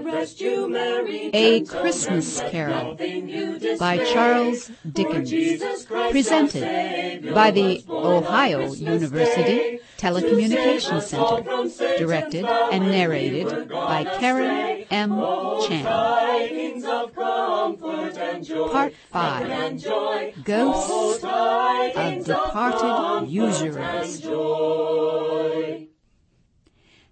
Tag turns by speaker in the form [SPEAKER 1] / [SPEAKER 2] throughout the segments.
[SPEAKER 1] A Christmas Carol by Charles Dickens, presented by the Ohio University Telecommunications Center, directed and narrated by Karen M. Chan. Part 5 Ghosts of Departed Usurers.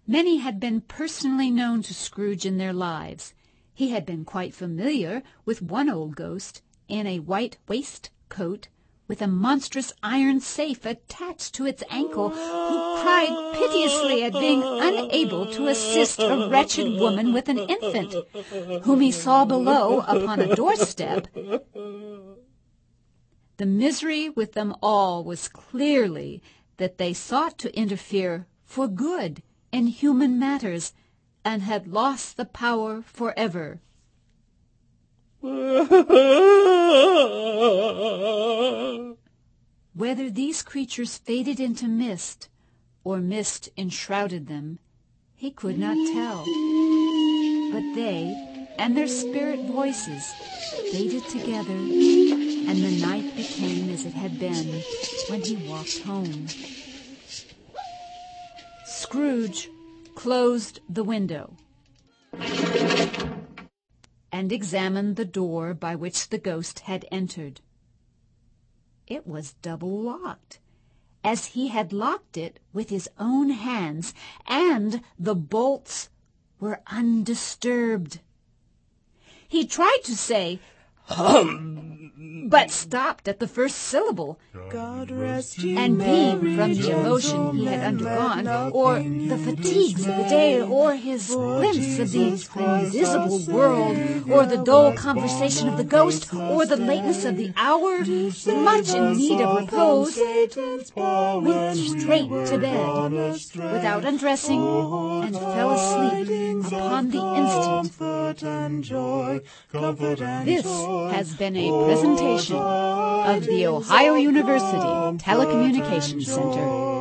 [SPEAKER 1] Many had been personally known to Scrooge in their lives. He had been quite familiar with one old ghost in a white waistcoat with a monstrous iron safe attached to its ankle, who cried piteously at being unable to assist a wretched woman with an infant, whom he saw below upon a doorstep. The misery with them all was clearly that they sought to interfere for good in human matters and had lost the power forever. Whether these creatures faded into mist or mist enshrouded them, he could not tell. But they and their spirit voices faded together, and the night became as it had been when he walked home. Scrooge closed the window and examined the door by which the ghost had entered. It was double locked, as he had locked it with his own hands, and the bolts were undisturbed. He tried to say, Hum, but stopped at the first syllable.
[SPEAKER 2] God rest you,
[SPEAKER 1] and being from the emotion he had undergone, or the fatigues of the day, or his glimpse of the invisible world, or the dull conversation of the ghost, or the lateness of the hour,
[SPEAKER 2] To
[SPEAKER 1] much in need of repose, went straight to bed, without undressing,
[SPEAKER 2] Oh,
[SPEAKER 1] and fell asleep
[SPEAKER 2] tidings
[SPEAKER 1] upon the instant.
[SPEAKER 2] Comfort and joy,
[SPEAKER 1] This has been a
[SPEAKER 2] Oh,
[SPEAKER 1] presentation of the Ohio University Telecommunications Center.